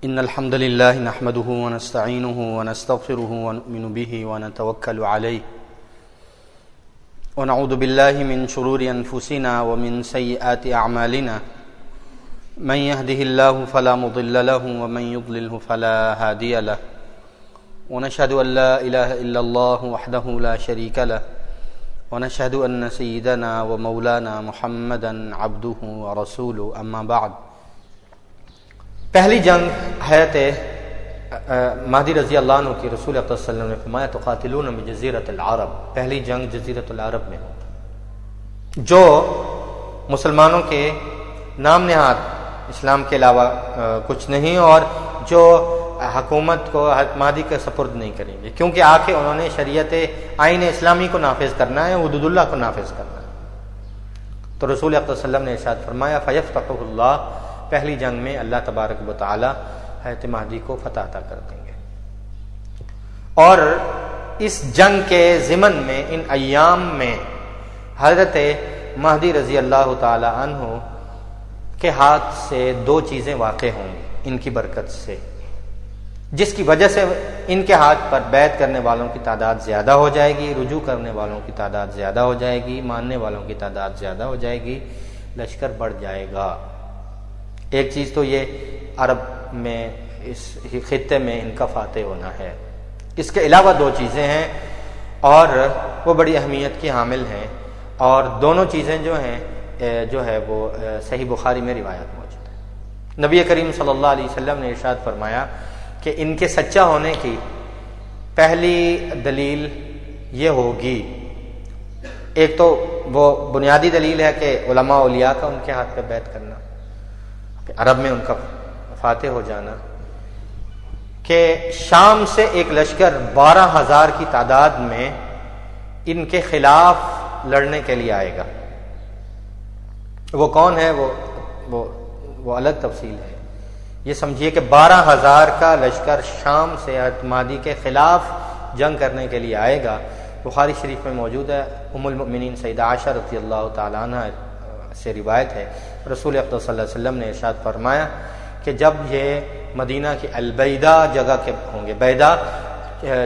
إن الحمد لله نحمده ونستعينه ونستغفره ونؤمن به ونتوكل عليه. ونعوذ بالله من شرور أنفسنا ومن سيئات أعمالنا. من يهده الله فلا مضل له ومن يضلله فلا هادي له. ونشهد أن لا إله إلا الله وحده لا شريك له. ونشهد أن سيدنا ومولانا محمدا عبده ورسوله. أما بعد پہلی جنگ حیرت مہدی رضی اللہ عنہ کی رسول اللہ علیہ وسلم نے فرمایا تو قاتلون میں جزیرت العرب. پہلی جنگ جزیرت العرب میں ہو جو مسلمانوں کے نام نہاد، اسلام کے علاوہ کچھ نہیں، اور جو حکومت کو، مہدی کے سپرد نہیں کریں گے۔ کیونکہ آ کے انہوں نے شریعت آئین اسلامی کو نافذ کرنا ہے، حدود اللہ کو نافذ کرنا ہے۔ تو رسول اللہ علیہ وسلم نے ارشاد فرمایا فیف اللہ پہلی جنگ میں اللہ تبارک و تعالی حیرت مہدی کو فتح عطا کر دیں گے۔ اور اس جنگ کے ضمن میں، ان ایام میں حضرت مہدی رضی اللہ تعالی عنہ کے ہاتھ سے دو چیزیں واقع ہوں گی، ان کی برکت سے۔ جس کی وجہ سے ان کے ہاتھ پر بیت کرنے والوں کی تعداد زیادہ ہو جائے گی، رجوع کرنے والوں کی تعداد زیادہ ہو جائے گی، ماننے والوں کی تعداد زیادہ ہو جائے گی، لشکر بڑھ جائے گا۔ ایک چیز تو یہ عرب میں اس خطے میں ان کا فاتح ہونا ہے۔ اس کے علاوہ دو چیزیں ہیں اور وہ بڑی اہمیت کی حامل ہیں اور دونوں چیزیں جو ہیں جو ہے وہ صحیح بخاری میں روایت موجود ہے۔ نبی کریم صلی اللہ علیہ وسلم نے ارشاد فرمایا کہ ان کے سچا ہونے کی پہلی دلیل یہ ہوگی۔ ایک تو وہ بنیادی دلیل ہے کہ علماء اولیاء کا ان کے ہاتھ پہ بیت کرنا۔ عرب میں ان کا فاتح ہو جانا کہ شام سے ایک لشکر بارہ ہزار کی تعداد میں ان کے خلاف لڑنے کے لیے آئے گا۔ وہ کون ہے؟ وہ وہ, وہ الگ تفصیل ہے۔ یہ سمجھیے کہ بارہ ہزار کا لشکر شام سے اعتمادی کے خلاف جنگ کرنے کے لیے آئے گا۔ بخاری شریف میں موجود ہے۔ ام المؤمنین سعید عاشر رضی اللہ تعالیٰ عنہ سے روایت ہے۔ رسول صلی اللہ علیہ وسلم نے ارشاد فرمایا کہ جب یہ مدینہ کی البیدا جگہ کے ہوں گے بیدا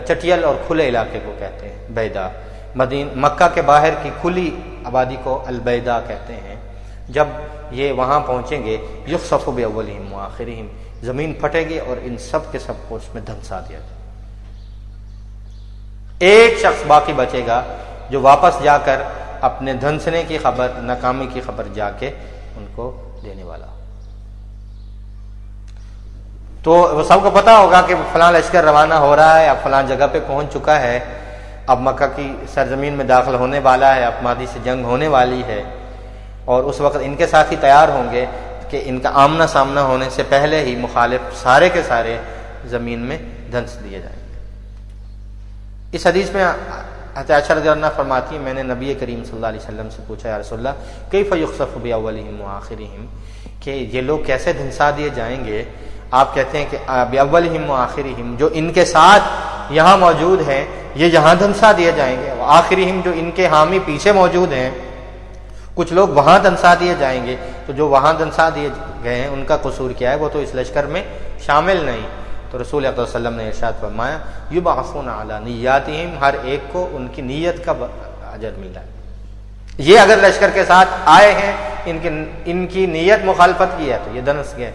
چٹیل اور کھلے علاقے کو کہتے ہیں بیدا مدین، مکہ کے باہر کی کھلی آبادی کو البیدا کہتے ہیں۔ جب یہ وہاں پہنچیں گے یق صفب اولہم آخرہم، زمین پھٹے گی اور ان سب کے سب کو اس میں دھنسا دیا جائے۔ ایک شخص باقی بچے گا جو واپس جا کر اپنے دھنسنے کی خبر، ناکامی کی خبر جا کے ان کو دینے والا۔ تو وہ سب کو پتا ہوگا کہ فلاں لشکر روانہ ہو رہا ہے، اب فلاں جگہ پہ پہنچ چکا ہے۔ اب مکہ کی سرزمین میں داخل ہونے والا ہے، اب مادی سے جنگ ہونے والی ہے۔ اور اس وقت ان کے ساتھ ہی تیار ہوں گے کہ ان کا آمنا سامنا ہونے سے پہلے ہی مخالف سارے کے سارے زمین میں دھنس دیے جائیں گے۔ اس حدیث میں رضی اللہ فرماتی ہے میں نے نبی کریم صلی اللہ علیہ وسلم سے پوچھا، یا رسول اللہ کئی فیوخصف اولہم و آخرہم؟ کہ یہ لوگ کیسے دھنسا دیے جائیں گے؟ آپ کہتے ہیں کہ اولہم و آخرہم، جو ان کے ساتھ یہاں موجود ہیں، یہ یہاں دھنسا دیے جائیں گے آخرہم، جو ان کے حامی پیچھے موجود ہیں، کچھ لوگ وہاں دھنسا دیے جائیں گے۔ تو جو وہاں دھنسا دیے گئے ہیں، ان کا قصور کیا ہے؟ وہ تو اس لشکر میں شامل نہیں۔ تو رسول اللہ علیہ وسلم نے ارشاد فرمایا یو باسون اعلیٰ نیاتیم ہر ایک کو ان کی نیت کا اجر ملا یہ اگر لشکر کے ساتھ آئے ہیں، ان کی ان کی نیت مخالفت کی ہے تو یہ دنس گئے۔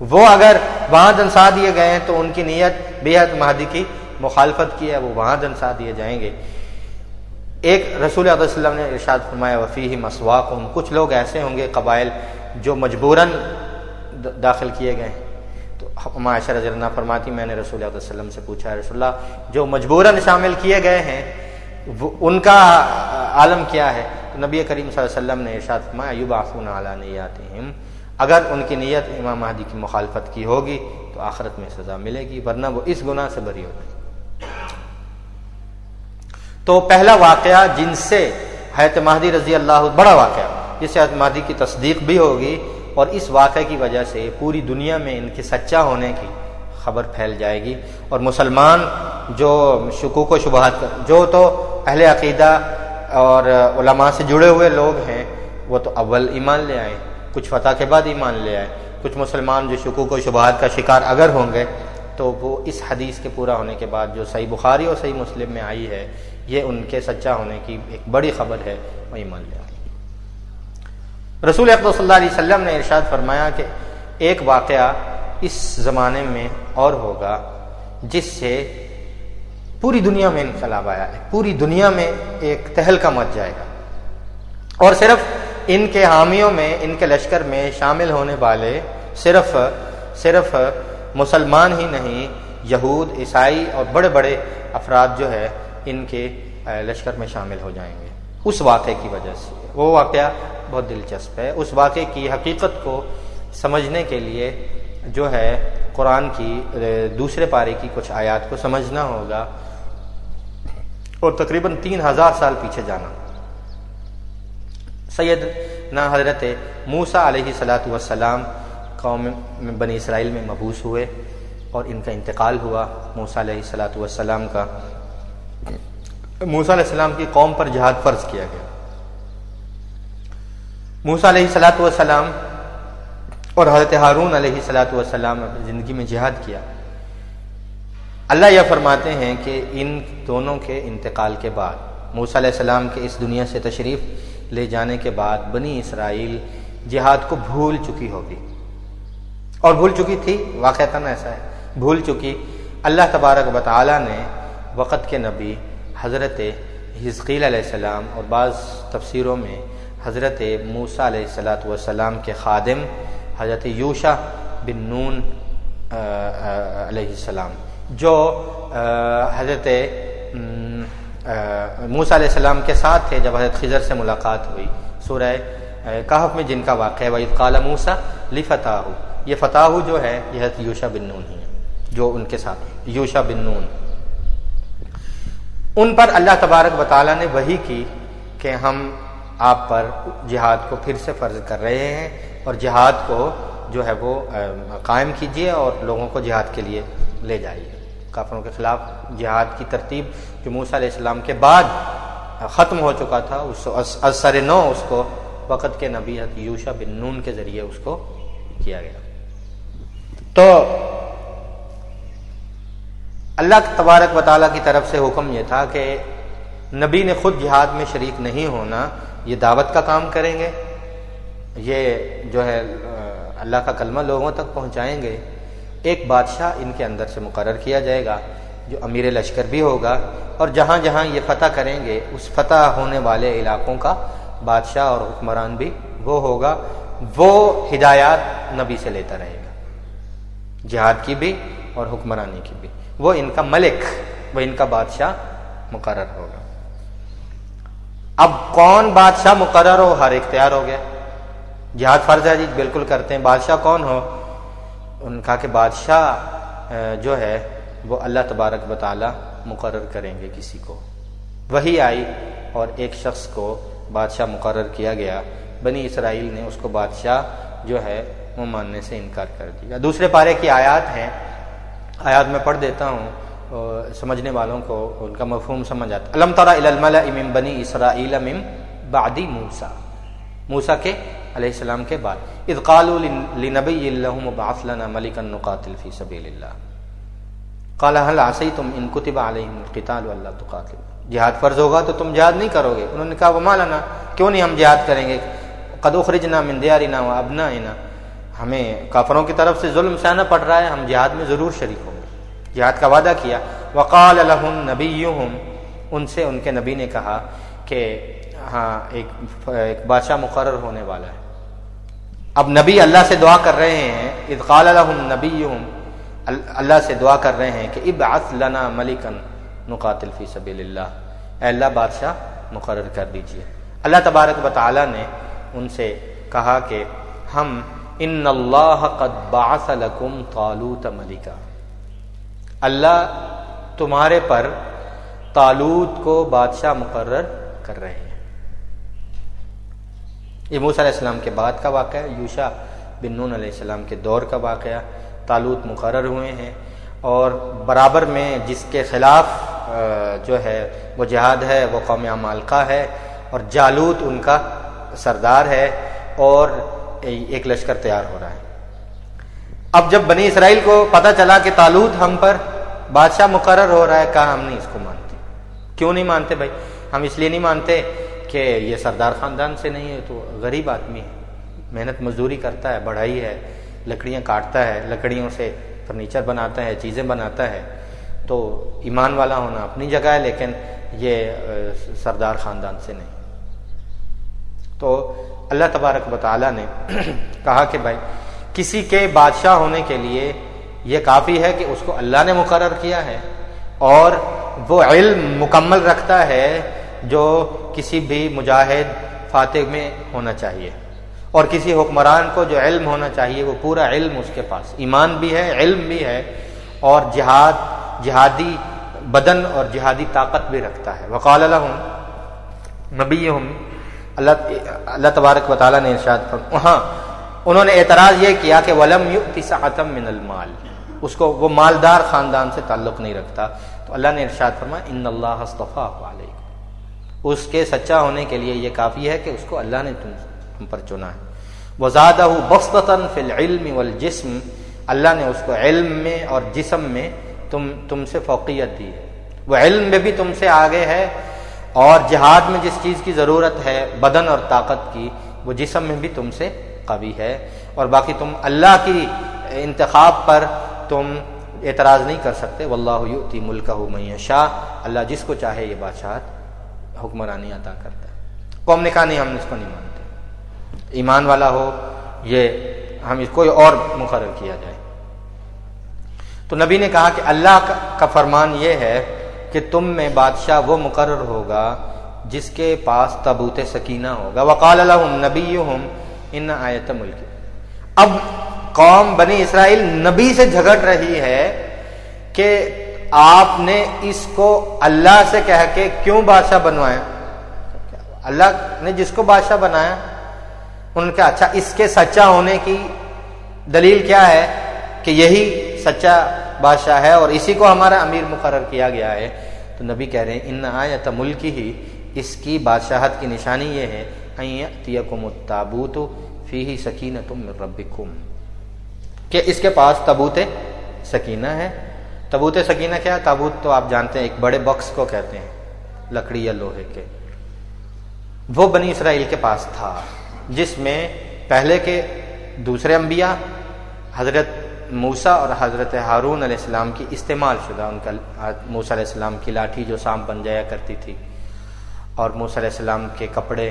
وہ اگر وہاں دنسا دیے گئے ہیں تو ان کی نیت بے حد مہدی کی مخالفت کی ہے، وہ وہاں دنسا دیے جائیں گے۔ ایک رسول علیہ وسلم نے ارشاد فرمایا وفی مسواق کچھ لوگ ایسے ہوں گے قبائل جو مجبوراً داخل کیے گئے ہیں۔ معاشہ رضی اللہ فرماتی، میں نے رسول اللہ علیہ وسلم سے پوچھا رسول اللہ، جو مجبوراً شامل کیے گئے ہیں، وہ ان کا عالم کیا ہے؟ تو نبی کریم صلی اللہ علیہ وسلم نے ارشاد فرمایا یوب آفون اعلیٰ نیاتہم، اگر ان کی نیت امام مہدی کی مخالفت کی ہوگی، تو آخرت میں سزا ملے گی، ورنہ وہ اس گناہ سے بری ہوگی تو پہلا واقعہ جن سے حیرت مہدی رضی اللہ بڑا واقعہ، جس سے حیرت مہدی کی تصدیق بھی ہوگی اور اس واقعے کی وجہ سے پوری دنیا میں ان کے سچا ہونے کی خبر پھیل جائے گی اور مسلمان جو شکوک و شبہات جو تو اہل عقیدہ اور علماء سے جڑے ہوئے لوگ ہیں، وہ تو اول ایمان لے آئے، کچھ فتح کے بعد ایمان لے آئے۔ کچھ مسلمان جو شکوک و شبہات کا شکار اگر ہوں گے، تو وہ اس حدیث کے پورا ہونے کے بعد جو صحیح بخاری اور صحیح مسلم میں آئی ہے، یہ ان کے سچا ہونے کی ایک بڑی خبر ہے وہی مان لیا رسول اقبال صلی اللہ علیہ وسلم نے ارشاد فرمایا کہ ایک واقعہ اس زمانے میں اور ہوگا جس سے پوری دنیا میں انقلاب آیا ہے، پوری دنیا میں ایک تہلکا مچ جائے گا۔ اور صرف ان کے حامیوں میں، ان کے لشکر میں شامل ہونے والے صرف صرف مسلمان ہی نہیں، یہود، عیسائی اور بڑے بڑے افراد جو ہے، ان کے لشکر میں شامل ہو جائیں گے۔ اس واقعے کی وجہ سے۔ وہ واقعہ بہت دلچسپ ہے۔ اس واقعے کی حقیقت کو سمجھنے کے لیے جو ہے قرآن کی دوسرے پارے کی کچھ آیات کو سمجھنا ہوگا۔ اور تقریباً تین ہزار سال پیچھے جانا۔ سید نہ حضرت موسا علیہ صلاۃ وسلام قوم بنی اسرائیل میں مبوس ہوئے اور ان کا انتقال ہوا موسا علیہ صلاۃ والسلام کا۔ موسا علیہ السلام کی قوم پر جہاد فرض کیا گیا۔ موسا علیہ صلاۃ والسلام اور حضرت ہارون علیہ صلاۃ والسلام اپنی زندگی میں جہاد کیا۔ اللہ یہ فرماتے ہیں کہ ان دونوں کے انتقال کے بعد، موسیٰ علیہ السلام کے اس دنیا سے تشریف لے جانے کے بعد بنی اسرائیل جہاد کو بھول چکی ہوگی۔ اور بھول چکی تھی، واقعتاً ایسا ہے۔ بھول چکی اللہ تبارک و تعالیٰ نے وقت کے نبی حضرت حزقیل علیہ السلام اور بعض تفسیروں میں حضرت موسیٰ علیہ السلاۃ والسلام کے خادم حضرت یوشا بن نون علیہ السلام، جو حضرت موسیٰ علیہ السلام کے ساتھ تھے جب حضرت خضر سے ملاقات ہوئی۔ سورہ کہف میں جن کا واقع ہے وہ کالا موسا لی فتح یہ فتح جو ہے، یہ حضرت یوشا بن نون ہی جو ان کے ساتھ یوشا بن نون۔ ان پر اللہ تبارک و تعالیٰ نے وہی کی کہ ہم آپ پر جہاد کو پھر سے فرض کر رہے ہیں اور جہاد کو جو ہے وہ قائم کیجیے اور لوگوں کو جہاد کے لیے لے جائیے۔ کافروں کے خلاف جہاد کی ترتیب جو موسیٰ علیہ السلام کے بعد ختم ہو چکا تھا، اس اثر نو، اس کو وقت کے نبی یوشا بن نون کے ذریعے اس کو کیا گیا۔ تو اللہ تبارک و تعالیٰ کی طرف سے حکم یہ تھا کہ نبی نے خود جہاد میں شریک نہیں ہونا یہ دعوت کا کام کریں گے، یہ جو ہے، اللہ کا کلمہ لوگوں تک پہنچائیں گے۔ ایک بادشاہ ان کے اندر سے مقرر کیا جائے گا، جو امیر لشکر بھی ہوگا، اور جہاں جہاں یہ فتح کریں گے، اس فتح ہونے والے علاقوں کا بادشاہ اور حکمران بھی وہ ہوگا۔ وہ ہدایات نبی سے لیتا رہے گا، جہاد کی بھی اور حکمرانی کی بھی۔ وہ ان کا ملک، وہ ان کا بادشاہ مقرر ہوگا۔ اب کون بادشاہ مقرر ہو؟ ہر اختیار ہو گیا۔ جہاد فرض ہے جی بالکل کرتے ہیں۔ بادشاہ کون ہو؟ ان کا کہ بادشاہ جو ہے، وہ اللہ تبارک و تعالی مقرر کریں گے کسی کو۔ وہی آئی اور ایک شخص کو بادشاہ مقرر کیا گیا۔ بنی اسرائیل نے اس کو بادشاہ جو ہے، وہ ماننے سے انکار کر دیا۔ دوسرے پارے کی آیات ہیں۔ آیات میں پڑھ دیتا ہوں۔ سمجھنے والوں کو ان کا مفہوم سمجھ آتا علم طرح امم بنی اسرائیل امم بادی موسا موسا کے علیہ السلام کے بعد۔ اذ قالوا لنبی اللہم بعث لنا ملکا نقاتل فی سبیل اللہ قال هل عصیتم ان کتب علیہم القتال واللہ تقاتل جہاد فرض ہوگا تو تم جہاد نہیں کرو گے۔ انہوں نے کہا، وما لنا؟ کیوں نہیں ہم جہاد کریں گے؟ قد اخرجنا من دیارنا و ابنائنا ہمیں کافروں کی طرف سے ظلم سہنا پڑ رہا ہے۔ ہم جہاد میں ضرور شریک ہوں۔ گے جہاد کا وعدہ کیا۔ وقال لهم نبیہم ان سے ان کے نبی نے کہا کہ ہاں ایک ایک بادشاہ مقرر ہونے والا ہے۔ اب نبی اللہ سے دعا کر رہے ہیں ادقال الحم نبی اللہ سے دعا کر رہے ہیں کہ اب لنا ملکن نقاتل فی سبیل اللہ اے اللہ، بادشاہ مقرر کر دیجیے۔ اللہ تبارک و تعالی نے ان سے کہا کہ ہم، ان اللہ قد بعث لکم طالوت ملکا۔ اللہ تمہارے پر تالوت کو بادشاہ مقرر کر رہے ہیں۔ یہ موسیٰ علیہ السلام کے بعد کا واقعہ یوشا بن نون علیہ السلام کے دور کا واقعہ، تالوت مقرر ہوئے ہیں۔ اور برابر میں جس کے خلاف جو ہے، وہ جہاد ہے، وہ قوم مالکہ ہے۔ اور جالوت ان کا سردار ہے اور ایک لشکر تیار ہو رہا ہے۔ اب جب بنی اسرائیل کو پتہ چلا کہ تالوت ہم پر بادشاہ مقرر ہو رہا ہے کہا ہم نہیں اس کو مانتے؟ کیوں نہیں مانتے بھائی؟ ہم اس لیے نہیں مانتے کہ یہ سردار خاندان سے نہیں ہے، تو غریب آدمی ہے۔ محنت مزدوری کرتا ہے، بڑھائی ہے، لکڑیاں کاٹتا ہے، لکڑیوں سے فرنیچر بناتا ہے، چیزیں بناتا ہے۔ تو ایمان والا ہونا اپنی جگہ ہے، لیکن یہ سردار خاندان سے نہیں۔ تو اللہ تبارک و تعالیٰ نے کہا کہ بھائی، کسی کے بادشاہ ہونے کے لیے یہ کافی ہے کہ اس کو اللہ نے مقرر کیا ہے اور وہ علم مکمل رکھتا ہے جو کسی بھی مجاہد فاتح میں ہونا چاہیے اور کسی حکمران کو جو علم ہونا چاہیے وہ پورا علم اس کے پاس ایمان بھی ہے، علم بھی ہے اور جہاد، جہادی بدن اور جہادی طاقت بھی رکھتا ہے۔ وقال نبی اللہ اللہ تبارک و تعالیٰ نے ارشاد وہاں انہوں نے اعتراض یہ کیا کہ ولم من المال۔ اس کو وہ مالدار خاندان سے تعلق نہیں رکھتا۔ تو اللہ نے ارشاد فرما ان اللہ علیہ اس کے سچا ہونے کے لیے یہ کافی ہے کہ اس کو اللہ نے تم پر چنا ہے۔ وزادہ بخصن فی العلم والجسم، اللہ نے اس کو علم میں اور جسم میں تم تم سے فوقیت دی ہے۔ وہ علم میں بھی تم سے آگے ہے اور جہاد میں جس چیز کی ضرورت ہے، بدن اور طاقت کی، وہ جسم میں بھی تم سے قوی ہے۔ اور باقی تم اللہ کی انتخاب پر تم اعتراض نہیں کر سکتے، واللہ یؤتی ملکہ من شاہ اللہ جس کو چاہے یہ بادشاہت حکمرانی عطا کرتا ہے۔ قوم نے کہا، نہیں، ہم اس کو نہیں مانتے۔ ایمان والا ہو، یہ ہم اس کو اور مقرر کیا جائے۔ تو نبی نے کہا کہ اللہ کا فرمان یہ ہے کہ تم میں بادشاہ وہ مقرر ہوگا جس کے پاس تبوت سکینہ ہوگا۔ وقال الحم نبی ان آیت ملک۔ اب قوم بنی اسرائیل نبی سے جھگڑ رہی ہے کہ آپ نے اس کو اللہ سے کہہ کے کیوں بادشاہ بنوایا اللہ نے جس کو بادشاہ بنایا ان کا اچھا اس کے سچا ہونے کی دلیل کیا ہے کہ یہی سچا بادشاہ ہے اور اسی کو ہمارا امیر مقرر کیا گیا ہے؟ تو نبی کہہ رہے ہیں، ان آیت ملک ہی اس کی بادشاہت کی نشانی یہ ہے تابوت فی ہی سکینہ تم ربکم۔ کہ اس کے پاس تبوت سکینہ ہے۔ تبوت سکینہ کیا تابوت تو آپ جانتے ہیں، ایک بڑے بکس کو کہتے ہیں، لکڑی یا لوہے کے۔ وہ بنی اسرائیل کے پاس تھا، جس میں پہلے کے دوسرے انبیاء، حضرت موسا اور حضرت ہارون علیہ السلام کی استعمال شدہ، ان کا موسا علیہ السلام کی لاٹھی جو سام بن جایا کرتی تھی، اور موسیٰ علیہ السلام کے کپڑے،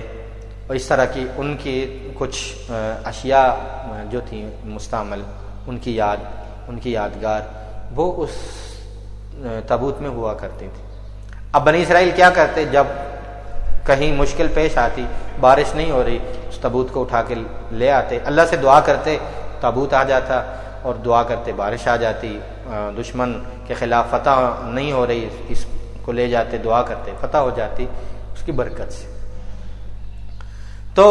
اور اس طرح کی ان کی کچھ اشیاء جو تھیں، مستعمل۔ ان کی یاد، ان کی یادگار وہ اس تبوت میں ہوا کرتی تھی۔ اب بنی اسرائیل کیا کرتے؟ جب کہیں مشکل پیش آتی، بارش نہیں ہو رہی، اس تبوت کو اٹھا کے لے آتے۔ اللہ سے دعا کرتے، تابوت آ جاتا اور دعا کرتے، بارش آ جاتی۔ دشمن کے خلاف فتح نہیں ہو رہی، اس کو لے جاتے، دعا کرتے، فتح ہو جاتی، اس کی برکت سے۔ تو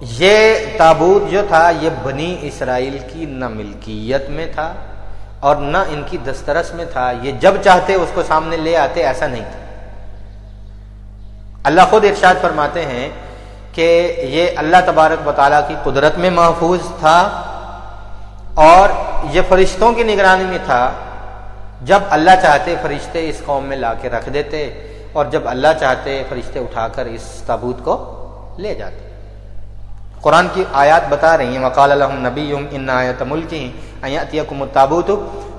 یہ تابوت جو تھا، یہ بنی اسرائیل کی نہ ملکیت میں تھا اور نہ ان کی دسترس میں تھا۔ یہ جب چاہتے اس کو سامنے لے آتے، ایسا نہیں تھا۔ اللہ خود ارشاد فرماتے ہیں کہ یہ اللہ تبارک و تعالیٰ کی قدرت میں محفوظ تھا اور یہ فرشتوں کی نگرانی میں تھا۔ جب اللہ چاہتے، فرشتے اس قوم میں لا کے رکھ دیتے اور جب اللہ چاہتے، فرشتے اٹھا کر اس تابوت کو لے جاتے۔ قرآن کی آیات بتا رہی ہیں۔ وقال الحم نبی ان آیت ملکی کم تابوت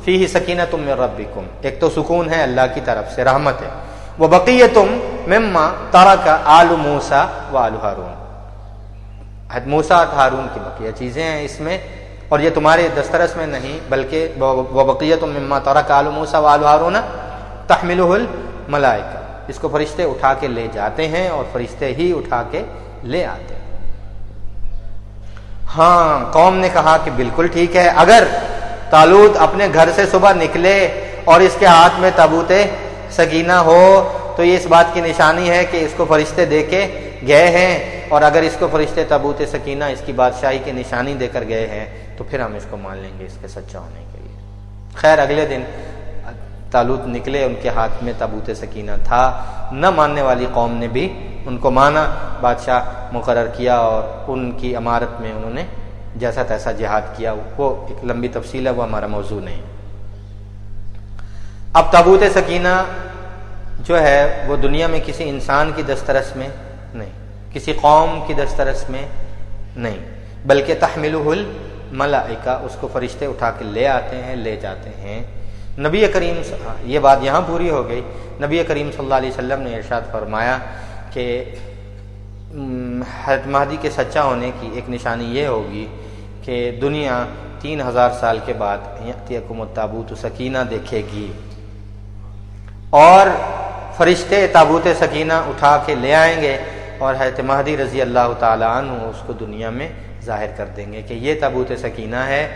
فی ہی سکینہ تم رب ایک تو سکون ہے اللہ کی طرف سے، رحمت ہے۔ وہ بقی تم مما تارا کا موسا و آلو ہارون موسا ہارون کی بقیہ چیزیں ہیں اس میں، اور یہ تمہارے دسترس میں نہیں، بلکہ وہ بقیت مما ترک آل موسا و ہارون تحمل الملائکہ اس کو فرشتے اٹھا کے لے جاتے ہیں اور فرشتے ہی اٹھا کے لے آتے ہیں۔ ہاں قوم نے کہا کہ بالکل ٹھیک ہے، اگر تالوت اپنے گھر سے صبح نکلے اور اس کے ہاتھ میں تابوت سکینہ ہو، تو یہ اس بات کی نشانی ہے کہ اس کو فرشتے دے کے گئے ہیں اور اگر اس کو فرشتے تبوت سکینہ، اس کی بادشاہی کی نشانی دے کر گئے ہیں، تو پھر ہم اس کو مان لیں گے اس کے سچا ہونے کے لیے۔ خیر، اگلے دن تالوت نکلے، ان کے ہاتھ میں تبوت سکینہ تھا۔ نہ ماننے والی قوم نے بھی ان کو مانا۔ بادشاہ مقرر کیا اور ان کی عمارت میں انہوں نے جیسا تیسا جہاد کیا۔ وہ ایک لمبی تفصیل ہے، وہ ہمارا موضوع نہیں۔ اب تابوت سکینہ جو ہے، وہ دنیا میں کسی انسان کی دسترس میں نہیں، کسی قوم کی دسترس میں نہیں، بلکہ تحمل الملائکہ، اس کو فرشتے اٹھا کے لے آتے ہیں، لے جاتے ہیں۔ نبی کریم یہ بات یہاں پوری ہو گئی۔ نبی کریم صلی اللہ علیہ وسلم نے ارشاد فرمایا کہ حضرت مہدی کے سچا ہونے کی ایک نشانی یہ ہوگی کہ دنیا تین ہزار سال کے بعد تابوت سکینہ دیکھے گی۔ اور فرشتے تابوت سکینہ اٹھا کے لے آئیں گے اور حضرت مہدی رضی اللہ تعالیٰ عنہ اس کو دنیا میں ظاہر کر دیں گے کہ یہ تابوت سکینہ ہے۔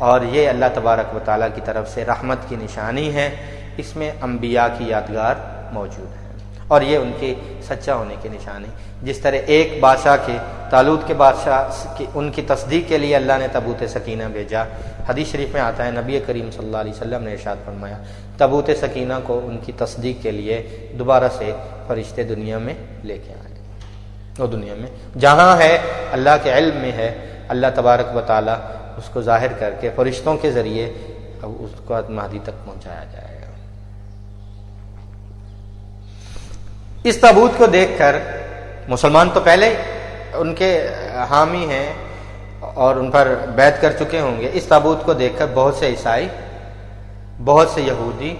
اور یہ اللہ تبارک و تعالیٰ کی طرف سے رحمت کی نشانی ہے۔ اس میں انبیاء کی یادگار موجود ہے اور یہ ان کے سچا ہونے کی نشانی۔ جس طرح ایک بادشاہ کے تالود کے بادشاہ کی ان کی تصدیق کے لیے اللہ نے تبوت سکینہ بھیجا۔ حدیث شریف میں آتا ہے، نبی کریم صلی اللہ علیہ وسلم نے ارشاد فرمایا، تبوت سکینہ کو ان کی تصدیق کے لیے دوبارہ سے فرشتے دنیا میں لے کے آئے۔ وہ دنیا میں، جہاں ہے، اللہ کے علم میں ہے، اللہ تبارک و تعالیٰ اس کو ظاہر کر کے فرشتوں کے ذریعے اب اس کو مہدی تک پہنچایا جائے گا۔ اس تابوت کو دیکھ کر مسلمان تو پہلے ان کے حامی ہیں اور ان پر بیت کر چکے ہوں گے۔ اس تابوت کو دیکھ کر بہت سے عیسائی، بہت سے یہودی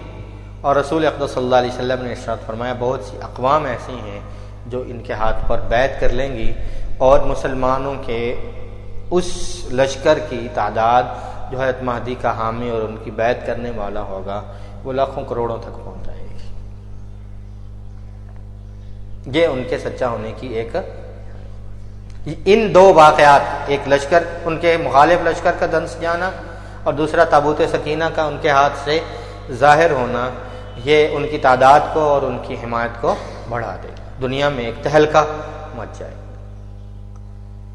اور رسول اقدام صلی اللہ علیہ وسلم نے ارشاد فرمایا، بہت سی اقوام ایسی ہیں جو ان کے ہاتھ پر بیت کر لیں گی اور مسلمانوں کے اس لشکر کی تعداد جو ہے مہدی کا حامی اور ان کی بیت کرنے والا ہوگا، وہ لاکھوں کروڑوں تک پہنچ جائے گی۔ یہ ان کے سچا ہونے کی ایک ان دو واقعات، ایک لشکر، ان کے مخالف لشکر کا دنس جانا اور دوسرا تابوت سکینہ کا ان کے ہاتھ سے ظاہر ہونا، یہ ان کی تعداد کو اور ان کی حمایت کو بڑھا دے دنیا میں ایک تہلکا مچ جائے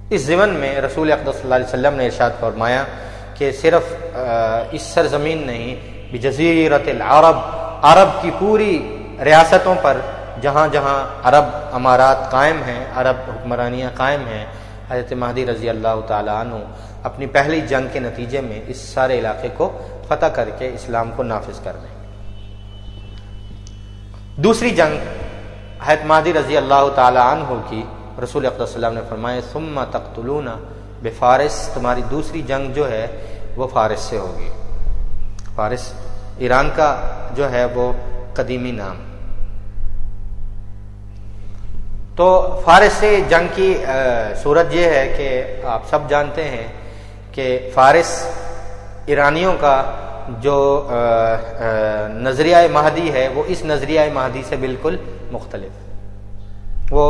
اس زمن میں رسول اقدس صلی اللہ علیہ وسلم نے ارشاد فرمایا کہ صرف اس سرزمین نہیں جزیرت العرب، عرب کی پوری ریاستوں پر جہاں جہاں عرب امارات قائم ہیں، عرب حکمرانیاں قائم ہیں، حضرت مہدی رضی اللہ تعالیٰ عنہ اپنی پہلی جنگ کے نتیجے میں اس سارے علاقے کو فتح کر کے اسلام کو نافذ کر دیں۔ دوسری جنگ حضرت مہدی رضی اللہ تعالیٰ عنہ کی رسول اقدس وسلم نے فرمایا، ثم تقتلون بے فارس، تمہاری دوسری جنگ جو ہے وہ فارس سے ہوگی. فارس، ایران کا جو ہے وہ قدیمی نام۔ تو فارس سے جنگ کی صورت یہ ہے کہ آپ سب جانتے ہیں کہ فارس ایرانیوں کا جو نظریہ مہدی ہے، وہ اس نظریہ مہدی سے بالکل مختلف۔ وہ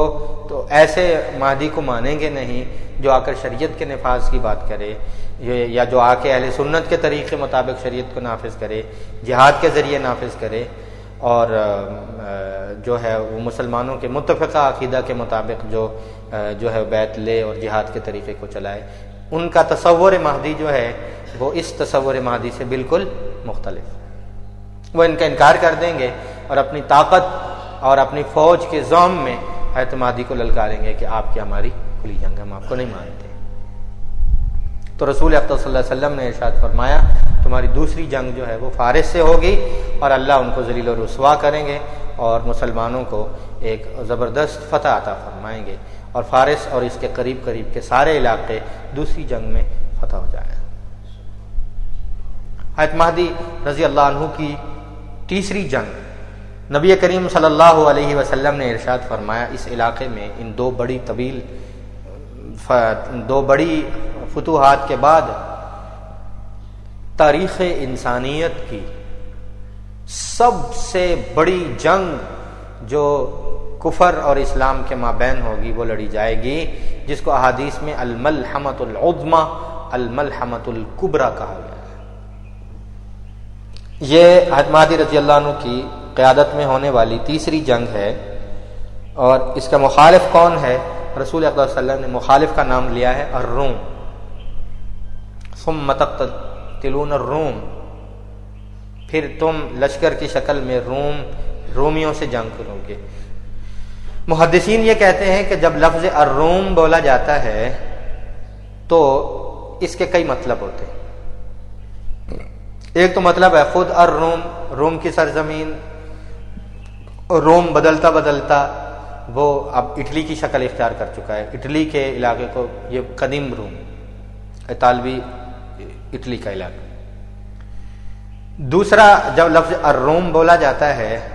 تو ایسے مہدی کو مانیں گے نہیں جو آ کر شریعت کے نفاذ کی بات کرے یا جو آ کے اہل سنت کے طریقے مطابق شریعت کو نافذ کرے، جہاد کے ذریعے نافذ کرے، اور جو ہے وہ مسلمانوں کے متفقہ عقیدہ کے مطابق جو جو ہے بیت لے اور جہاد کے طریقے کو چلائے۔ ان کا تصور مہدی جو ہے، وہ اس تصور مہدی سے بالکل مختلف۔ وہ ان کا انکار کر دیں گے اور اپنی طاقت اور اپنی فوج کے زوم میں اعتمادی کو للکاریں گے کہ آپ کی ہماری کھلی جنگ ہم آپ کو نہیں مانتے۔ تو رسول اختر صلی اللہ علیہ وسلم نے ارشاد فرمایا، تمہاری دوسری جنگ جو ہے وہ فارس سے ہوگی اور اللہ ان کو ذلیل و رسوا کریں گے اور مسلمانوں کو ایک زبردست فتح عطا فرمائیں گے اور فارس اور اس کے قریب قریب کے سارے علاقے دوسری جنگ میں فتح ہو جائیں۔ حید مہدی رضی اللہ عنہ کی تیسری جنگ نبی کریم صلی اللہ علیہ وسلم نے ارشاد فرمایا، اس علاقے میں ان دو بڑی طویل دو بڑی فتوحات کے بعد تاریخ انسانیت کی سب سے بڑی جنگ جو کفر اور اسلام کے مابین ہوگی، وہ لڑی جائے گی، جس کو احادیث میں الملحمت العظما الملحمت القبرا کہا گیا ہے۔ یہ حدمادی رضی اللہ عنہ کی قیادت میں ہونے والی تیسری جنگ ہے اور اس کا مخالف کون ہے؟ رسول اقدال صلی اللہ نے مخالف کا نام لیا ہے الروم۔ ثم تلون الروم۔ پھر تم لشکر کی شکل میں روم، رومیوں سے جنگ کرو گے۔ محدثین یہ کہتے ہیں کہ جب لفظ الروم بولا جاتا ہے، تو اس کے کئی مطلب ہوتے ہیں۔ ایک تو مطلب ہے خود ار روم روم کی سرزمین۔ روم بدلتا بدلتا وہ اب اٹلی کی شکل اختیار کر چکا ہے۔ اٹلی کے علاقے کو یہ قدیم روم اطالوی اٹلی کا علاقہ۔ دوسرا جب لفظ الروم بولا جاتا ہے،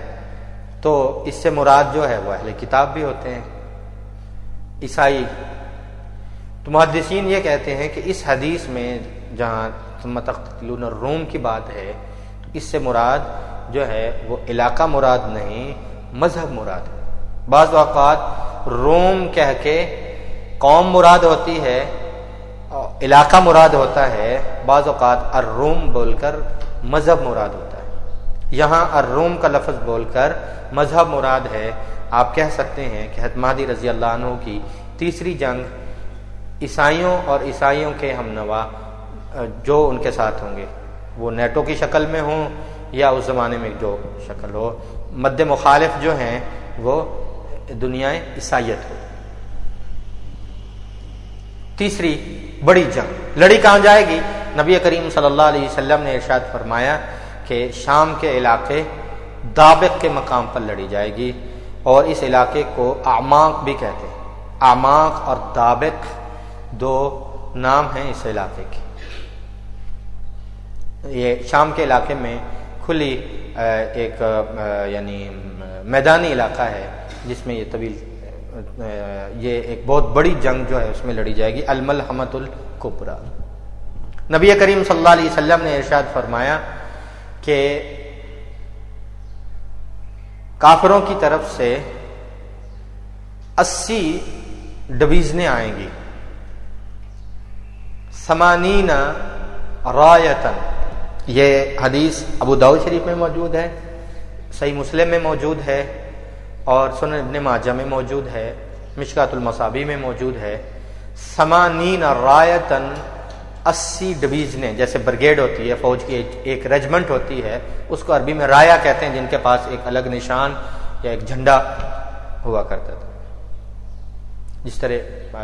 تو اس سے مراد جو ہے، وہ اہل کتاب بھی ہوتے ہیں، عیسائی۔ تو محدثین یہ کہتے ہیں کہ اس حدیث میں جہاں روم کی بات ہے، تو اس سے مراد جو ہے وہ علاقہ مراد نہیں، مذہب مراد ہے۔ بعض اوقات روم کہہ کے قوم مراد ہوتی ہے، علاقہ مراد ہوتا ہے، بعض اوقات الروم بول کر مذہب مراد ہوتا ہے۔ یہاں الروم کا لفظ بول کر مذہب مراد ہے۔ آپ کہہ سکتے ہیں کہ حتمادی رضی اللہ عنہ کی تیسری جنگ عیسائیوں اور عیسائیوں کے ہم نوا جو ان کے ساتھ ہوں گے، وہ نیٹو کی شکل میں ہوں یا اس زمانے میں جو شکل ہو، مد مخالف جو ہیں، وہ دنیا عیسائیت ہو۔ تیسری بڑی جنگ، لڑی کہاں جائے گی؟ نبی کریم صلی اللہ علیہ وسلم نے ارشاد فرمایا کہ شام کے علاقے دابق کے مقام پر لڑی جائے گی اور اس علاقے کو آماک بھی کہتے ہیں۔ آماک اور دابق دو نام ہیں اس علاقے کے۔ یہ شام کے علاقے میں کھلی ایک یعنی میدانی علاقہ ہے، جس میں یہ طویل یہ ایک بہت بڑی جنگ جو ہے، اس میں لڑی جائے گی الملحمت القبرا نبی کریم صلی اللہ علیہ وسلم نے ارشاد فرمایا کہ کافروں کی طرف سے اسی ڈویژنیں آئیں گی۔ سمانین رایتن یہ حدیث ابو داؤ شریف میں موجود ہے، صحیح مسلم میں موجود ہے اور سن ابن ماجہ میں موجود ہے، مشکات المصابی میں موجود ہے۔ سمانین رایتن اسی ڈویژنیں جیسے برگیڈ ہوتی ہے، فوج کی ایک ریجمنٹ ہوتی ہے، اس کو عربی میں رایا کہتے ہیں، جن کے پاس ایک الگ نشان یا ایک جھنڈا ہوا کرتا تھا۔ جس طرح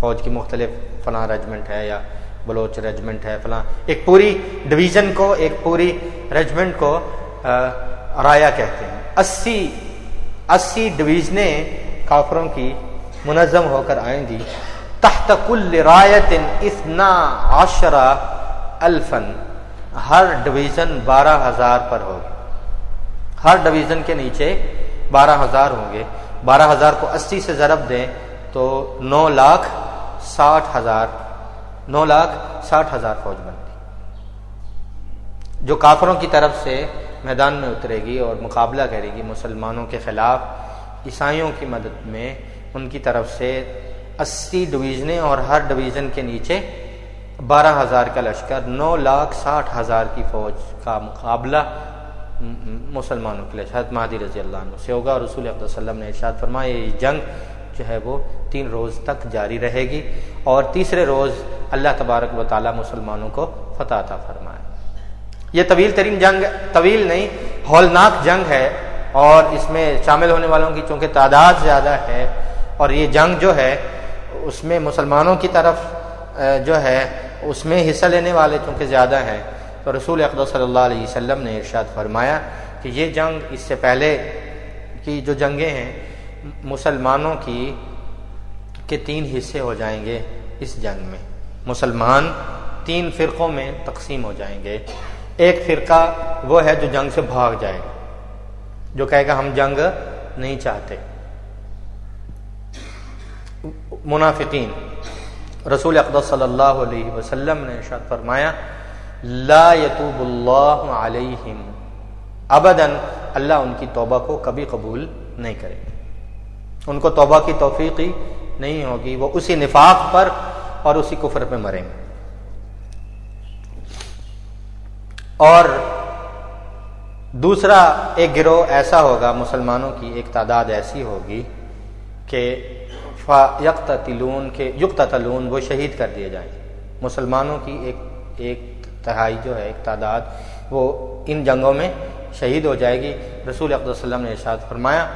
فوج کی مختلف فلاں ریجمنٹ ہے یا بلوچ ریجمنٹ ہے، فلاں۔ ایک پوری ڈویژن کو، ایک پوری ریجمنٹ کو رایا کہتے ہیں۔ اسی اسی ڈویژنیں کافروں کی منظم ہو کر آئیں گی۔ تحت کل رایت اثنا عشرہ الفن۔ ہر ڈویژن بارہ ہزار پر ہوگی۔ ہر ڈویژن کے نیچے بارہ ہزار ہوں گے۔ بارہ ہزار کو اسی سے ضرب دیں تو نو لاکھ ساٹھ ہزار۔ نو لاکھ ساٹھ ہزار فوج بنتی۔ جو کافروں کی طرف سے میدان میں اترے گی اور مقابلہ کرے گی، مسلمانوں کے خلاف، عیسائیوں کی مدد میں ان کی طرف سے اسی ڈویژنیں اور ہر ڈویژن کے نیچے بارہ ہزار کا لشکر، نو لاکھ ساٹھ ہزار کی فوج کا مقابلہ مسلمانوں کے لیے۔ مہدی رضی اللہ عنہ سے ہوگا۔ اور رسول عبد وسلم نے ارشاد فرمایا، یہ جنگ جو ہے وہ تین روز تک جاری رہے گی اور تیسرے روز اللہ تبارک و تعالیٰ مسلمانوں کو فتح عطا فرمائے۔ یہ طویل ترین جنگ، طویل نہیں، ہولناک جنگ ہے اور اس میں شامل ہونے والوں کی چونکہ تعداد زیادہ ہے اور یہ جنگ جو ہے، اس میں مسلمانوں کی طرف جو ہے، اس میں حصہ لینے والے چونکہ زیادہ ہیں۔ تو رسول اقدام صلی اللہ علیہ وسلم نے ارشاد فرمایا کہ یہ جنگ اس سے پہلے کی جو جنگیں ہیں، مسلمانوں کی، کے تین حصے ہو جائیں گے اس جنگ میں۔ مسلمان تین فرقوں میں تقسیم ہو جائیں گے۔ ایک فرقہ وہ ہے جو جنگ سے بھاگ جائے گا، جو کہے گا ہم جنگ نہیں چاہتے۔ منافقین، رسول اقدس صلی اللہ علیہ وسلم نے ارشاد فرمایا، لا یتوب اللہ علیہم، ابداً اللہ ان کی توبہ کو کبھی قبول نہیں کرے۔ ان کو توبہ کی توفیقی نہیں ہوگی، وہ اسی نفاق پر اور اسی کفر پہ مریں گے۔ اور دوسرا ایک گروہ ایسا ہوگا، مسلمانوں کی ایک تعداد ایسی ہوگی کہ یک کے یکت تلون وہ شہید کر دیے جائیں۔ مسلمانوں کی ایک ایک تہائی جو ہے، ایک تعداد، وہ ان جنگوں میں شہید ہو جائے گی۔ رسول اقدال وسلم نے ارشاد فرمایا،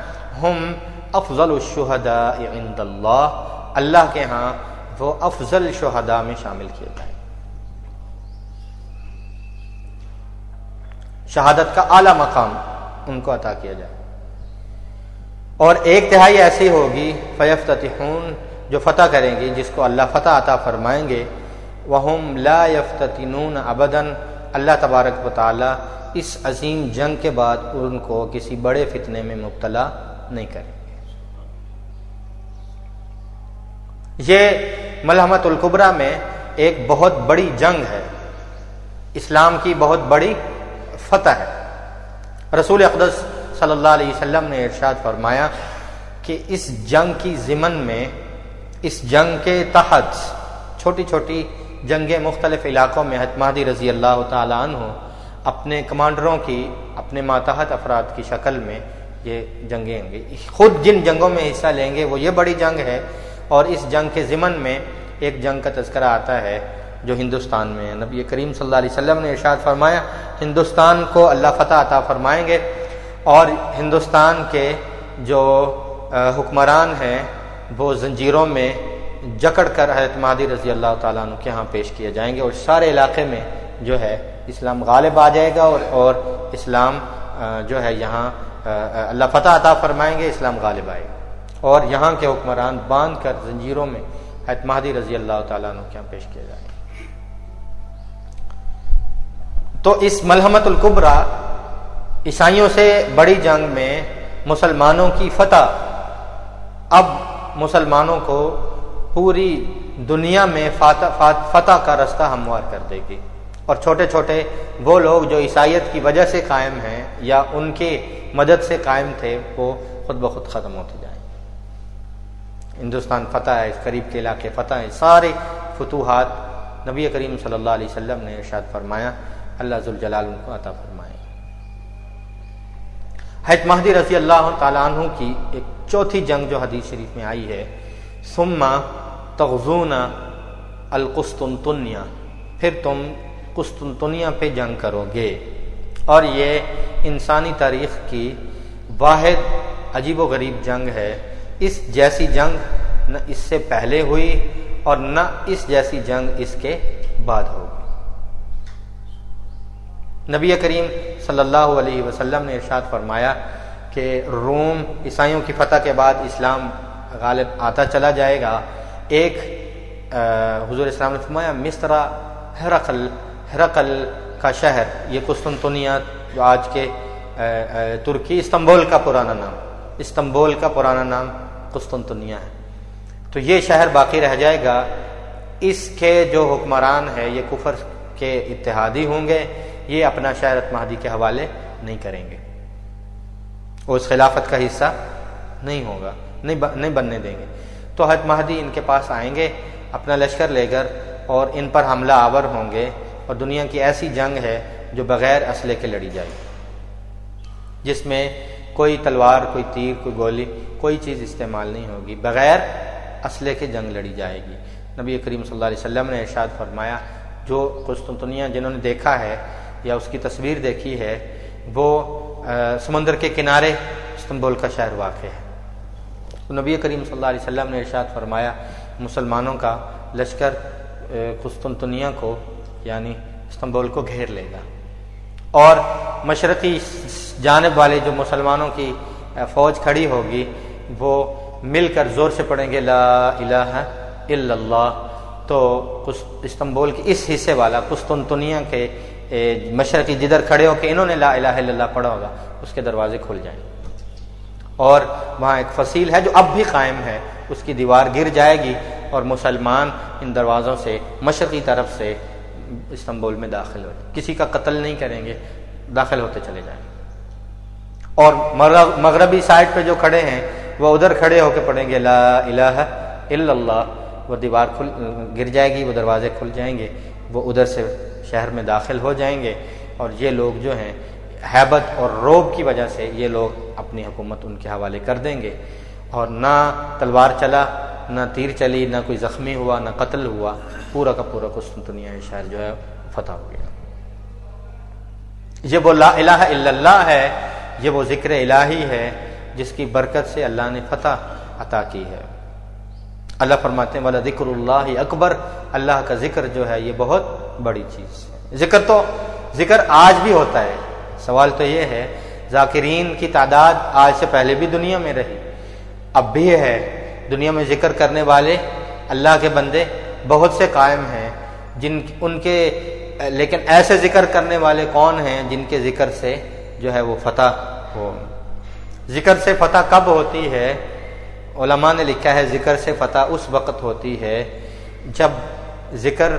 ہم افضل الشہداء عند اللہ۔ اللہ کے ہاں وہ افضل شہداء میں شامل کیے جائیں۔ شہادت کا اعلی مقام ان کو عطا کیا جائے۔ اور ایک تہائی ایسی ہوگی، فیفتتحون، جو فتح کریں گے، جس کو اللہ فتح عطا فرمائیں گے۔ وہم لا یفتتنون ابداً اللہ تبارک و تعالی اس عظیم جنگ کے بعد ان کو کسی بڑے فتنے میں مبتلا نہیں کریں۔ یہ ملحمت القبرہ میں ایک بہت بڑی جنگ ہے۔ اسلام کی بہت بڑی فتح ہے۔ رسول اقدس صلی اللہ علیہ وسلم نے ارشاد فرمایا کہ اس جنگ کی ضمن میں اس جنگ کے تحت چھوٹی چھوٹی جنگیں مختلف علاقوں میں حتمادی رضی اللہ تعالیٰ عنہ اپنے کمانڈروں کی، اپنے ماتحت افراد کی شکل میں یہ جنگیں ہوں گی۔ خود جن جنگوں میں حصہ لیں گے وہ یہ بڑی جنگ ہے اور اس جنگ کے ضمن میں ایک جنگ کا تذکرہ آتا ہے جو ہندوستان میں ہے۔ نبی کریم صلی اللہ علیہ وسلم نے ارشاد فرمایا، ہندوستان کو اللہ فتح عطا فرمائیں گے اور ہندوستان کے جو حکمران ہیں، وہ زنجیروں میں جکڑ کر حضرت مہدی رضی اللہ تعالیٰ عنہ کے ہاں پیش کیے جائیں گے اور سارے علاقے میں جو ہے اسلام غالب آ جائے گا اور اور اسلام جو ہے یہاں اللہ فتح عطا فرمائیں گے، اسلام غالب آئے گا۔ اور یہاں کے حکمران باندھ کر زنجیروں میں حضرت مہدی رضی اللہ تعالیٰ عنہ کے پیش کیے جائیں۔ تو اس ملحمت القبرہ عیسائیوں سے بڑی جنگ میں مسلمانوں کی فتح، اب مسلمانوں کو پوری دنیا میں فتح کا رستہ ہموار کر دے گی۔ اور چھوٹے چھوٹے وہ لوگ جو عیسائیت کی وجہ سے قائم ہیں یا ان کے مدد سے قائم تھے، وہ خود بخود ختم ہوتے جائیں۔ ہندوستان فتح ہے، اس قریب کے علاقے فتح ہے، سارے فتوحات نبی کریم صلی اللہ علیہ وسلم نے ارشاد فرمایا، اللہ ذوالجلال ان کو عطا فرمائے۔ حید مہدی رضی اللہ تعالیٰ عنہ کی ایک چوتھی جنگ جو حدیث شریف میں آئی ہے سما تغزون القسطنطنیہ، پھر تم قسطنطنیہ پہ جنگ کرو گے۔ اور یہ انسانی تاریخ کی واحد عجیب و غریب جنگ ہے۔ اس جیسی جنگ نہ اس سے پہلے ہوئی اور نہ اس جیسی جنگ اس کے بعد ہوگی۔ نبی کریم صلی اللہ علیہ وسلم نے ارشاد فرمایا کہ روم عیسائیوں کی فتح کے بعد اسلام غالب آتا چلا جائے گا۔ ایک حضور اسلام نے فرمایا مصرا حرقل حرقل کا شہر، یہ قسطنطنیہ جو آج کے ترکی، استنبول کا پرانا نام۔ استنبول کا پرانا نام قسطنطنیہ ہے۔ تو یہ شہر باقی رہ جائے گا۔ اس کے جو حکمران ہے یہ کفر کے اتحادی ہوں گے۔ یہ اپنا شہرت مہدی کے حوالے نہیں کریں گے۔ وہ اس خلافت کا حصہ نہیں ہوگا، نہیں بننے دیں گے۔ تو حت مہدی ان کے پاس آئیں گے، اپنا لشکر لے کر اور ان پر حملہ آور ہوں گے۔ اور دنیا کی ایسی جنگ ہے جو بغیر اسلحے کے لڑی جائے۔ گی جس میں کوئی تلوار، کوئی تیر، کوئی گولی، کوئی چیز استعمال نہیں ہوگی، بغیر اسلحے کے جنگ لڑی جائے گی۔ نبی کریم صلی اللہ علیہ وسلم نے ارشاد فرمایا، جو قسطنطنیہ جنہوں نے دیکھا ہے یا اس کی تصویر دیکھی ہے، وہ سمندر کے کنارے استنبول کا شہر واقع ہے۔ تو نبی کریم صلی اللہ علیہ وسلم نے ارشاد فرمایا، مسلمانوں کا لشکر قسطنطنیہ کو یعنی استنبول کو گھیر لے گا۔ اور مشرقی جانب والے جو مسلمانوں کی فوج کھڑی ہوگی، وہ مل کر زور سے پڑھیں گے، لا الہ الا اللہ۔ تو استنبول کی اس حصے والا، قسطنطنیہ کے مشرقی جدھر کھڑے ہو کے انہوں نے لا الہ الا اللہ پڑھا ہوگا، اس کے دروازے کھل جائیں۔ اور وہاں ایک فصیل ہے جو اب بھی قائم ہے، اس کی دیوار گر جائے گی اور مسلمان ان دروازوں سے، مشرقی طرف سے استنبول میں داخل ہو کسی کا قتل نہیں کریں گے، داخل ہوتے چلے جائیں۔ گے اور مغربی سائڈ پہ جو کھڑے ہیں، وہ ادھر کھڑے ہو کے پڑھیں گے، لا الہ الا اللہ، وہ دیوار کھل گر جائے گی، وہ دروازے کھل جائیں گے، وہ ادھر سے شہر میں داخل ہو جائیں گے۔ اور یہ لوگ جو ہیں، حیبت اور روب کی وجہ سے یہ لوگ اپنی حکومت ان کے حوالے کر دیں گے۔ اور نہ تلوار چلا، نہ تیر چلی، نہ کوئی زخمی ہوا، نہ قتل ہوا، پورا کا پورا قسطنطنیہ شہر جو ہے فتح ہو گیا۔ یہ وہ لا الہ الا اللہ ہے یہ وہ ذکر الہی ہے جس کی برکت سے اللہ نے فتح عطا کی ہے۔ اللہ فرماتے ہیں والا ذکر اللہ اکبر اللہ کا ذکر جو ہے، یہ بہت بڑی چیز ہے۔ ذکر تو، ذکر آج بھی ہوتا ہے۔ سوال تو یہ ہے، ذاکرین کی تعداد آج سے پہلے بھی دنیا میں رہی۔ اب بھی ہے، دنیا میں ذکر کرنے والے اللہ کے بندے بہت سے قائم ہیں۔ جن، ان کے، لیکن ایسے ذکر کرنے والے کون ہیں جن کے ذکر سے جو ہے وہ فتح ہو۔ ذکر سے فتح کب ہوتی ہے؟ علماء نے لکھا ہے ذکر سے فتح اس وقت ہوتی ہے جب ذکر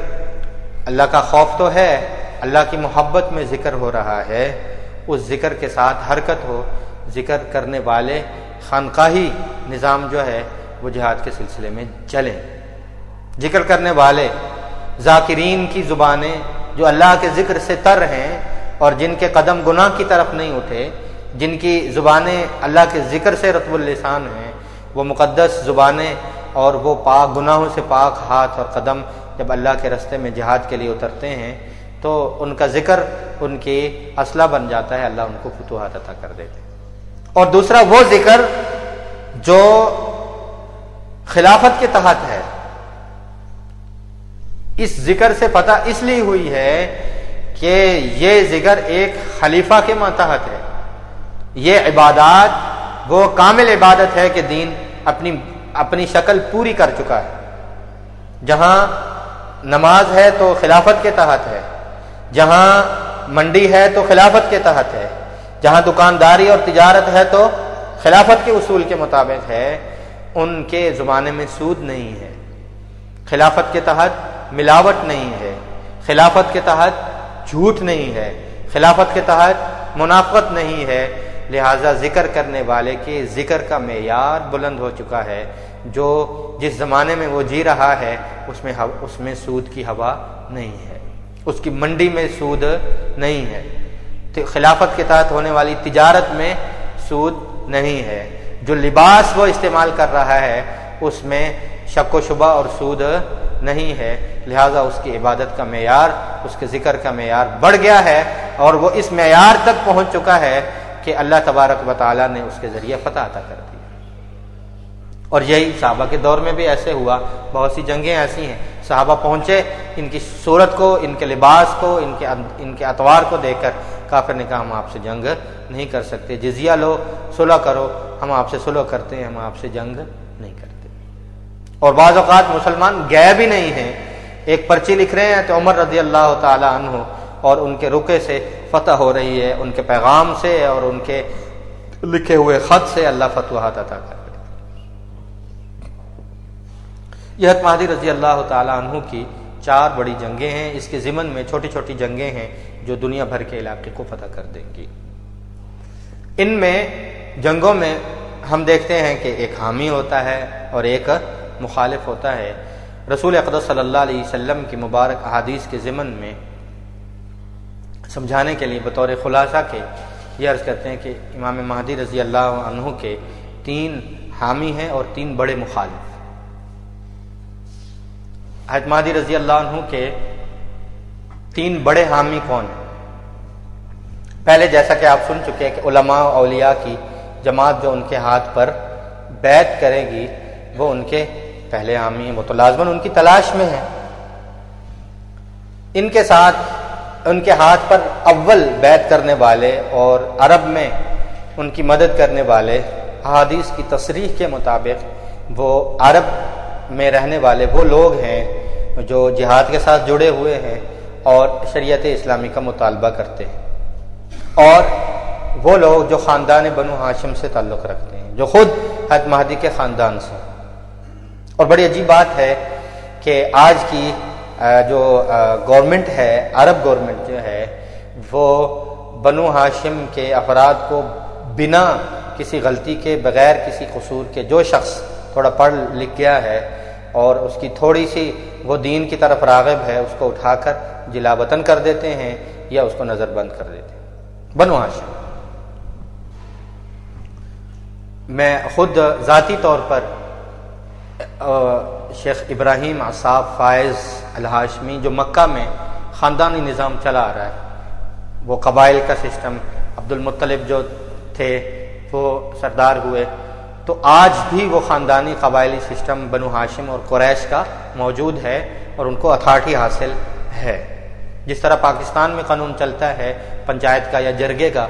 اللہ کا خوف تو ہے، اللہ کی محبت میں ذکر ہو رہا ہے، اس ذکر کے ساتھ حرکت ہو۔ ذکر کرنے والے خانقاہی نظام جو ہے وہ جہاد کے سلسلے میں چلیں۔ ذکر کرنے والے ذاکرین کی زبانیں جو اللہ کے ذکر سے تر ہیں اور جن کے قدم گناہ کی طرف نہیں اٹھے، جن کی زبانیں اللہ کے ذکر سے رتب السان ہیں، وہ مقدس زبانیں اور وہ پاک، گناہوں سے پاک ہاتھ اور قدم جب اللہ کے رستے میں جہاد کے لیے اترتے ہیں، تو ان کا ذکر ان کی اسلحہ بن جاتا ہے، اللہ ان کو فتوحات عطا کر دیتے اور دوسرا وہ ذکر جو خلافت کے تحت ہے۔ اس ذکر سے پتہ اس لیے ہوئی ہے کہ یہ ذکر ایک خلیفہ کے ماتحت ہے۔ یہ عبادات، وہ کامل عبادت ہے کہ دین اپنی اپنی شکل پوری کر چکا ہے۔ جہاں نماز ہے تو خلافت کے تحت ہے۔ جہاں منڈی ہے تو خلافت کے تحت ہے۔ جہاں دکانداری اور تجارت ہے تو خلافت کے اصول کے مطابق ہے۔ ان کے زمانے میں سود نہیں ہے۔ خلافت کے تحت ملاوٹ نہیں ہے۔ خلافت کے تحت جھوٹ نہیں ہے، خلافت کے تحت منافقت نہیں ہے۔ لہذا ذکر کرنے والے کے ذکر کا معیار بلند ہو چکا ہے۔ جو جس زمانے میں وہ جی رہا ہے، اس میں اس میں سود کی ہوا نہیں ہے۔ اس کی منڈی میں سود نہیں ہے۔ خلافت کے تحت ہونے والی تجارت میں سود نہیں ہے۔ جو لباس وہ استعمال کر رہا ہے، اس میں شک و شبہ اور سود نہیں ہے، لہذا اس کی عبادت کا معیار، اس کے ذکر کا معیار بڑھ گیا ہے اور وہ اس معیار تک پہنچ چکا ہے کہ اللہ تبارک و تعالیٰ نے اس کے ذریعے فتح عطا کر دی۔ اور یہی صحابہ کے دور میں بھی ایسے ہوا۔ بہت سی جنگیں ایسی ہیں۔ صحابہ پہنچے، ان کی صورت کو، ان کے لباس کو، ان کے ان کے اتوار کو دیکھ کر کافر نے کہا، ہم آپ سے جنگ نہیں کر سکتے، جزیہ لو، صلح کرو، ہم آپ سے صلح کرتے ہیں، ہم آپ سے جنگ اور بعض اوقات مسلمان گئے بھی نہیں ہیں۔ ایک پرچی لکھ رہے ہیں تو عمر رضی اللہ تعالی عنہ، اور ان کے رکے سے فتح ہو رہی ہے، ان کے پیغام سے اور ان کے لکھے ہوئے خط سے اللہ فتوحات عطا کر یہ مہدی رضی اللہ تعالیٰ عنہ کی چار بڑی جنگیں ہیں۔ اس کے ضمن میں چھوٹی چھوٹی جنگیں ہیں جو دنیا بھر کے علاقے کو فتح کر دیں گی۔ ان میں جنگوں میں ہم دیکھتے ہیں کہ ایک حامی ہوتا ہے اور ایک مخالف ہوتا ہے۔ رسول اقدس صلی اللہ علیہ وسلم کی مبارک احادیث کے ضمن میں سمجھانے کے لیے بطور خلاصہ کے یہ عرض کرتے ہیں کہ امام مہدی رضی اللہ عنہ کے تین حامی ہیں اور تین بڑے مخالف۔ حضرت مہدی رضی اللہ عنہ کے تین بڑے حامی کون ہیں؟ پہلے جیسا کہ آپ سن چکے ہیں کہ علماء اولیاء کی جماعت جو ان کے ہاتھ پر بیت کرے گی وہ ان کے پہلے حامی ہیں، وہ تو لازمن ان کی تلاش میں ہے ان کے ساتھ، ان کے ہاتھ پر اول بیت کرنے والے اور عرب میں ان کی مدد کرنے والے، احادیث کی تصریح کے مطابق وہ عرب میں رہنے والے وہ لوگ ہیں جو جہاد کے ساتھ جڑے ہوئے ہیں اور شریعت اسلامی کا مطالبہ کرتے ہیں۔ اور وہ لوگ جو خاندان بنو ہاشم سے تعلق رکھتے ہیں، جو خود حد مہدی کے خاندان سے۔ اور بڑی عجیب بات ہے کہ آج کی جو گورنمنٹ ہے، عرب گورنمنٹ جو ہے، وہ بنو ہاشم کے افراد کو بنا کسی غلطی کے بغیر کسی قصور کے، جو شخص تھوڑا پڑھ لکھ گیا ہے اور اس کی تھوڑی سی وہ دین کی طرف راغب ہے، اس کو اٹھا کر جلا وطن کر دیتے ہیں یا اس کو نظر بند کر دیتے ہیں۔ بنو ہاشم۔ میں خود ذاتی طور پر شیخ ابراہیم اصاف فائز الہاشمی جو مکہ میں خاندانی نظام چلا آ رہا ہے، وہ قبائل کا سسٹم عبد المطلب جو تھے، وہ سردار ہوئے۔ تو آج بھی وہ خاندانی قبائلی سسٹم بنو ہاشم اور قریش کا موجود ہے اور ان کو اتھارٹی حاصل ہے۔ جس طرح پاکستان میں قانون چلتا ہے، پنچایت کا یا جرگے کا،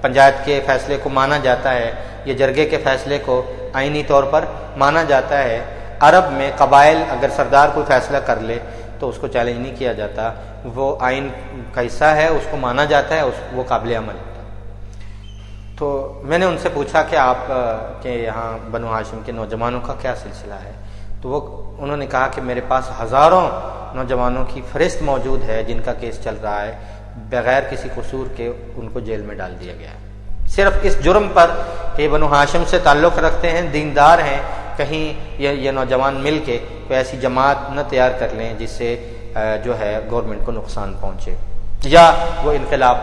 پنچایت کے فیصلے کو مانا جاتا ہے، یا جرگے کے فیصلے کو آئینی طور پر مانا جاتا ہے۔ عرب میں قبائل اگر سردار کوئی فیصلہ کر لے تو اس کو چیلنج نہیں کیا جاتا۔ وہ آئین کا حصہ ہے، اس کو مانا جاتا ہے، اس وہ قابل عمل۔ تو میں نے ان سے پوچھا کہ آپ کے یہاں بنو ہاشم کے نوجوانوں کا کیا سلسلہ ہے؟ تو وہ، انہوں نے کہا کہ میرے پاس ہزاروں نوجوانوں کی فہرست موجود ہے جن کا کیس چل رہا ہے، بغیر کسی قصور کے ان کو جیل میں ڈال دیا گیا ہے۔ صرف اس جرم پر کہ بنو ہاشم سے تعلق رکھتے ہیں، دیندار ہیں، کہیں یہ یہ نوجوان مل کے کوئی ایسی جماعت نہ تیار کر لیں جس سے جو ہے گورنمنٹ کو نقصان پہنچے۔ یا وہ انقلاب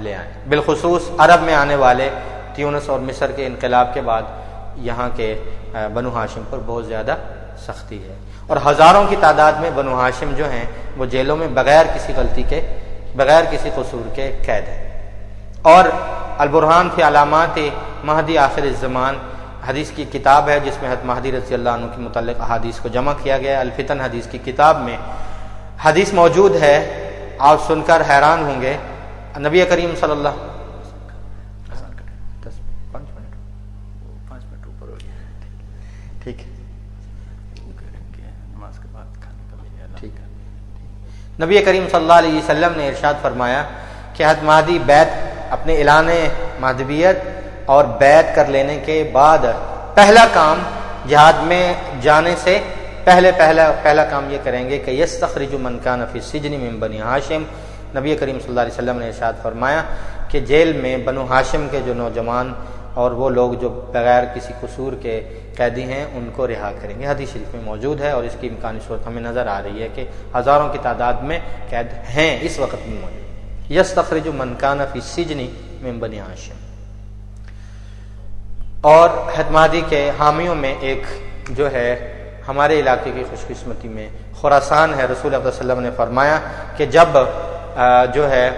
لے آئیں۔ بالخصوص عرب میں آنے والے تیونس اور مصر کے انقلاب کے بعد یہاں کے بنو ہاشم پر بہت زیادہ سختی ہے۔ اور ہزاروں کی تعداد میں بنو ہاشم جو ہیں، وہ جیلوں میں بغیر کسی غلطی کے، بغیر کسی قصور کے قید ہیں۔ اور البرحان فی علامات مہدی آخر الزمان، حدیث کی کتاب ہے جس میں حد مہدی رضی اللہ عنہ کے متعلق حدیث کو جمع کیا گیا، الفتن حدیث کی کتاب میں۔ حدیث موجود ہے، آپ سن کر حیران ہوں گے۔ نبی کریم صلی اللہ ٹھیک نبی کریم صلی اللہ علیہ وسلم نے ارشاد فرمایا کہ حد مہدی بیت اپنے اعلان مادبیت اور بیت کر لینے کے بعد پہلا کام جہاد میں جانے سے پہلے پہلا پہلا کام یہ کریں گے کہ یس تخریج منکان فی سجنی میں بنی ہاشم۔ نبی کریم صلی اللہ علیہ وسلم نے ارشاد فرمایا کہ جیل میں بنو ہاشم کے جو نوجوان اور وہ لوگ جو بغیر کسی قصور کے قیدی ہیں، ان کو رہا کریں گے۔ حدیث شریف میں موجود ہے اور اس کی امکانی صورت ہمیں نظر آ رہی ہے کہ ہزاروں کی تعداد میں قید ہیں۔ اس وقت میں موجود یس تخریج منکان فی سجنی میں بنی ہاشم۔ اور حتمادی کے حامیوں میں ایک جو ہے ہمارے علاقے کی خوش قسمتی میں خوراسان ہے، رسول اللہ علیہ وسلم نے فرمایا کہ جب جو ہے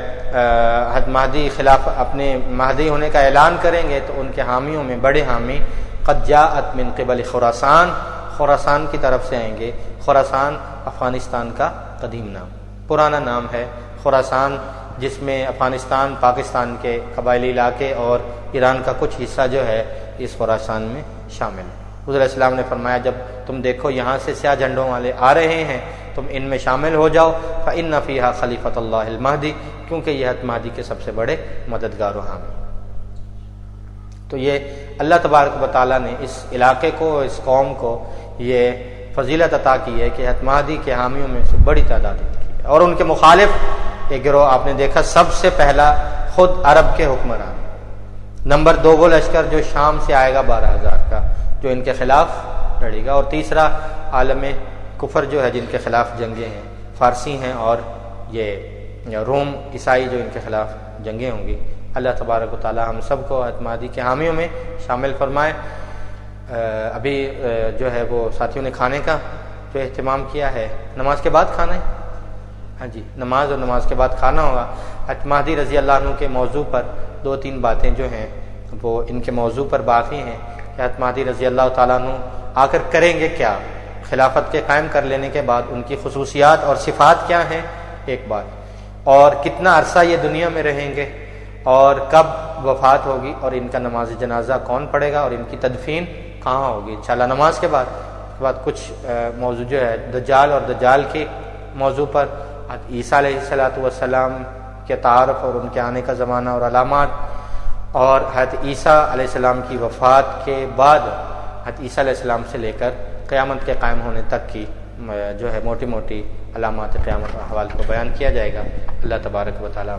حد مہدی خلاف اپنے مہدی ہونے کا اعلان کریں گے تو ان کے حامیوں میں بڑے حامی قدجاءت من قبل خوراسان خوراسان کی طرف سے آئیں گے۔ خوراسان افغانستان کا قدیم نام، پرانا نام ہے۔ خوراسان جس میں افغانستان، پاکستان کے قبائلی علاقے اور ایران کا کچھ حصہ جو ہے اس خوراسان میں شامل ہے۔ حضر السلام نے فرمایا، جب تم دیکھو یہاں سے سیاہ جھنڈوں والے آ رہے ہیں، تم ان میں شامل ہو جاؤ۔ فن نفیہ خلیفۃ اللہ المہدی کیونکہ یہ حت مہدی کے سب سے بڑے مددگار و حامی تو یہ اللہ تبارک و تعالیٰ نے اس علاقے کو، اس قوم کو یہ فضیلت عطا کی ہے کہ حت مہدی کے حامیوں میں سے بڑی تعداد کی ہے۔ اور ان کے مخالف ایک گروہ آپ نے دیکھا سب سے پہلا خود عرب کے حکمران۔ نمبر دو وہ لشکر جو شام سے آئے گا بارہ ہزار کا، جو ان کے خلاف لڑے گا۔ اور تیسرا، عالم کفر جو ہے، جن کے خلاف جنگیں ہیں، فارسی ہیں اور یہ روم عیسائی جو ان کے خلاف جنگیں ہوں گی۔ اللہ تبارک و تعالی ہم سب کو اعتمادی کے حامیوں میں شامل فرمائے۔ ابھی جو ہے وہ ساتھیوں نے کھانے کا جو اہتمام کیا ہے۔ نماز کے بعد کھانا ہے؟ ہاں جی نماز اور نماز کے بعد کھانا ہوگا۔ اعتمادی رضی اللہ عنہ کے موضوع پر دو تین باتیں جو ہیں، وہ ان کے موضوع پر باقی ہیں کہ اعتمادی رضی اللہ تعالیٰ عنہ آ کر کریں گے کیا؟ خلافت کے قائم کر لینے کے بعد ان کی خصوصیات اور صفات کیا ہیں؟ ایک بات۔ اور کتنا عرصہ یہ دنیا میں رہیں گے؟ اور کب وفات ہوگی؟ اور ان کا نماز جنازہ کون پڑے گا؟ اور ان کی تدفین کہاں ہوگی؟ انشاءاللہ نماز کے بعد کے بعد کچھ موضوع جو ہے، دجال اور دجال کے موضوع پر عیسیٰ علیہ السلاۃ والسلام کے تعارف اور ان کے آنے کا زمانہ اور علامات اور حضرت عیسیٰ علیہ السلام کی وفات کے بعد حضرت عیسیٰ علیہ السلام سے لے کر قیامت کے قائم ہونے تک کی جو ہے موٹی موٹی علامات قیامت حوال کو بیان کیا جائے گا۔ اللہ تبارک و تعالیٰ